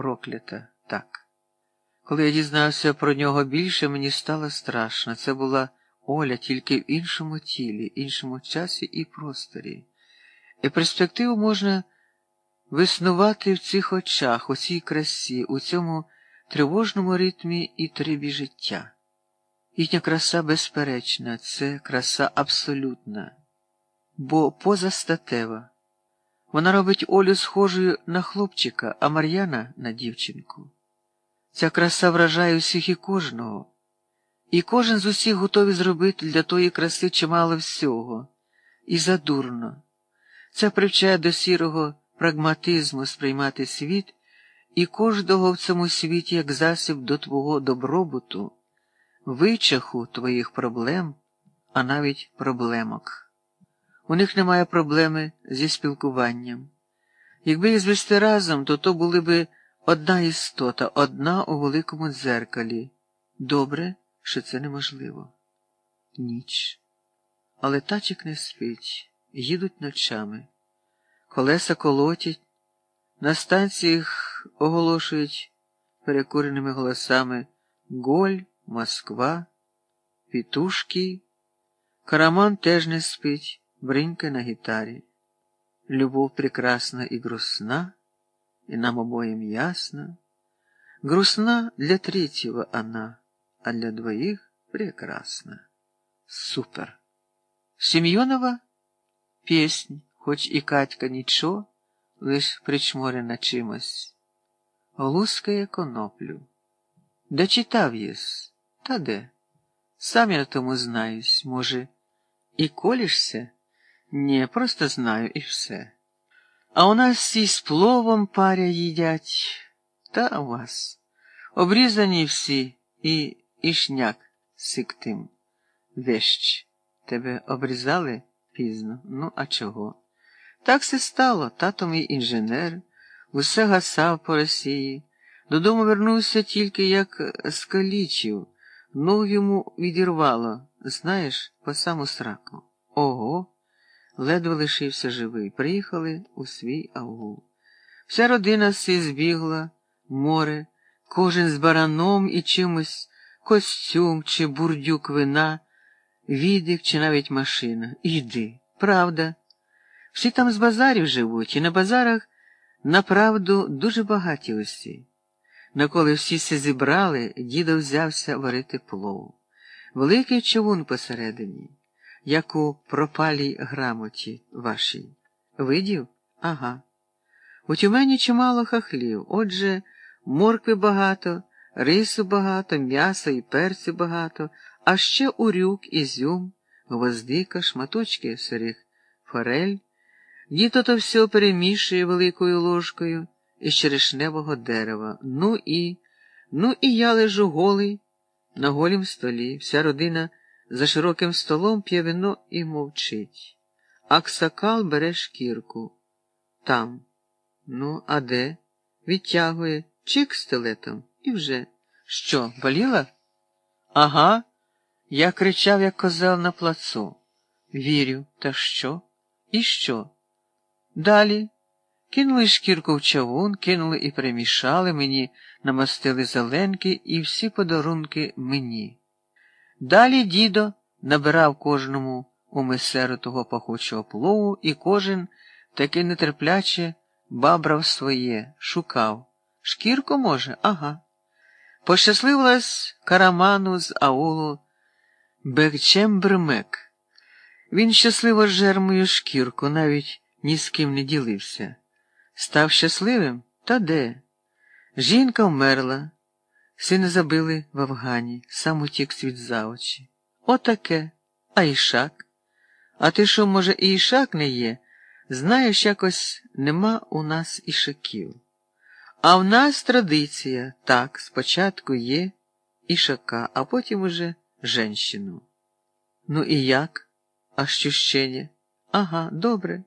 проклята, так. Коли я дізнався про нього більше, мені стало страшно. Це була Оля тільки в іншому тілі, іншому часі і просторі. І перспективу можна виснувати в цих очах, у цій красі, у цьому тривожному ритмі і трибі життя. Їхня краса безперечна, це краса абсолютна, бо позастатева. Вона робить Олю схожою на хлопчика, а Мар'яна на дівчинку. Ця краса вражає усіх і кожного, і кожен з усіх готовий зробити для тої краси чимало всього, і задурно. Це привчає до сірого прагматизму сприймати світ і кожного в цьому світі як засіб до твого добробуту, вичаху твоїх проблем, а навіть проблемок. У них немає проблеми зі спілкуванням. Якби їх звести разом, то то були би одна істота, одна у великому дзеркалі. Добре, що це неможливо. Ніч. Але тачик не спить, їдуть ночами. Колеса колотять, на станціях оголошують перекуреними голосами Голь, Москва, Пітушки. Караман теж не спить, бринька на гітарі. Любов прекрасна и грустна, и нам обоим ясно. Грустна для третьего она, а для двоих прекрасна. Супер. Семьонова песнь, хоч і Катька нічого, лиш причморена чимось. Лускає коноплю. Де читав єс? Та де? Сам я тому знаюсь, може, і колішся? Ні, просто знаю і все. А у нас всі з пловом паря їдять, та у вас. Обрізані всі і ішняк сиктим. Вещ. Тебе обрізали пізно? Ну, а чого? Так все стало, тато мій інженер, усе гасав по Росії. Додому вернувся тільки як скалічив, ногу йому відірвало, знаєш, по саму сраку. Ого, ледве лишився живий. Приїхали у свій аул. Вся родина всі збігла, море, кожен з бараном і чимось костюм чи бурдюк вина, відик чи навіть машина. Іди, правда. Всі там з базарів живуть, і на базарах направду дуже багаті усі. Наколи всі се зібрали, дідо взявся варити плов. Великий човун посередині, як у пропалій грамоті вашій. Видів? Ага. У тюмені чимало хахлів, отже, моркви багато, рису багато, м'яса і перцю багато, а ще урюк, ізюм, гвоздика, шматочки сирих форелей. Дід то все перемішує великою ложкою із черешневого дерева. Ну і, ну і я лежу голий на голім столі. Вся родина за широким столом п'є вино і мовчить. Аксакал бере шкірку. Там. Ну, а де? Відтягує чик стилетом і вже. Що, боліла? Ага. Я кричав, як козел на плацу. Вірю, та що? І що? Далі кинули шкірку в чавун, кинули і перемішали мені, намастили зеленки і всі подарунки мені. Далі дідо набирав кожному у месеру того пахучого плову, і кожен таки нетерпляче бабрав своє, шукав. Шкірку, може, ага. Пощасливилась караману з аулу Бекчембермек. Він щасливо жер мою шкірку, навіть ні з ким не ділився. Став щасливим? Та де? Жінка вмерла, сина забили в Афгані, сам утік світ за очі. Отаке. А ішак? А ти що, може, і ішак не є? Знаєш, якось нема у нас ішаків. А в нас традиція так, спочатку є ішака, а потім уже женщину. Ну і як? А щущення? Ага, добре.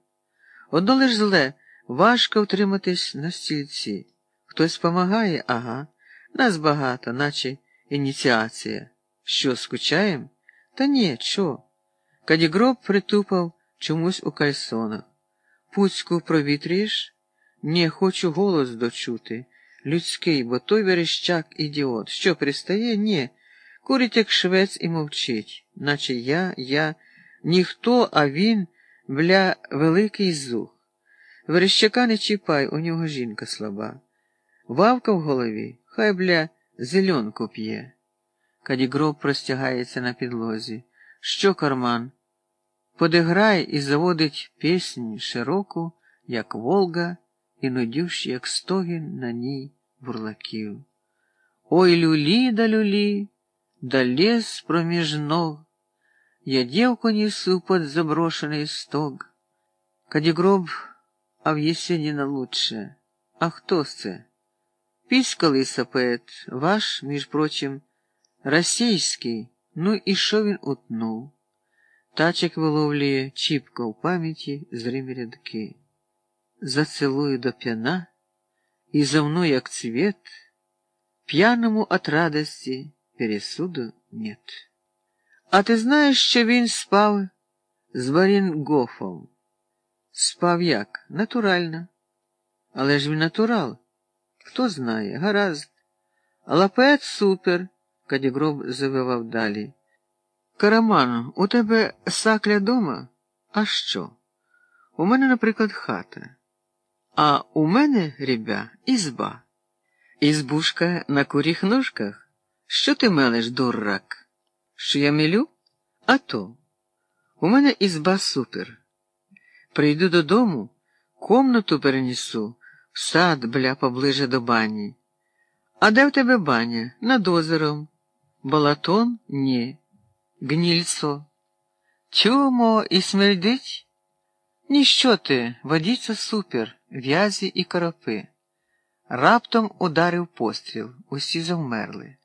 Одно лиш зле, важко втриматись на стільці. Хтось помагає, ага. Нас багато, наче ініціація. Що, скучаєм? Та ні, чо? Кадігроб притупав чомусь у кальсонах. Пуцьку провітрієш? Ні, хочу голос дочути. людський, бо той верещак ідіот. Що пристає? Ні. Курить, як швець, і мовчить, наче я, я, ніхто, а він, бля, великий зух. Верещака не чіпай, у нього жінка слаба. Вавка в голові, хай, бля, зеленку п'є. Кадігроб простягається на підлозі. Що, карман? Подиграй і заводить пісню широку, як Волга, і нудющ, як стогін на ній бурлаків. Ой, люлі да люлі, да лес проміж ног, я девку несу под заброшенный стог. Кадігроб, а в Єсеніна лучше. А хто це? Піська лиса поет, ваш, між прочим, російський, ну і що він утнув? Тачик виловлює чіпко в пам'яті зримі рядки. Зацілую до п'яна, і за мною, як цвет, п'яному от радости пересуду нет. А ти знаєш, що він спав з Варінгофом? Спав як? Натурально. Але ж він натурал. Хто знає, гаразд. Лапет супер, Кадігроб завивав далі. Караман, у тебе сакля дома? А що? У мене, наприклад, хата. А у мене, ребя, ізба. Ізбушка на куріх ножках? Що ти мелеш, дурак? Що я мілю? А то. У мене ізба супер. Прийду додому, комнату перенесу, в сад, бля, поближе до бані. А де в тебе баня? Над озером. Балатон? Ні. Гнільцо. Чумо і смердить? Ніщо ти, водіться супер, в'язі і коропи. Раптом ударив постріл, усі завмерли.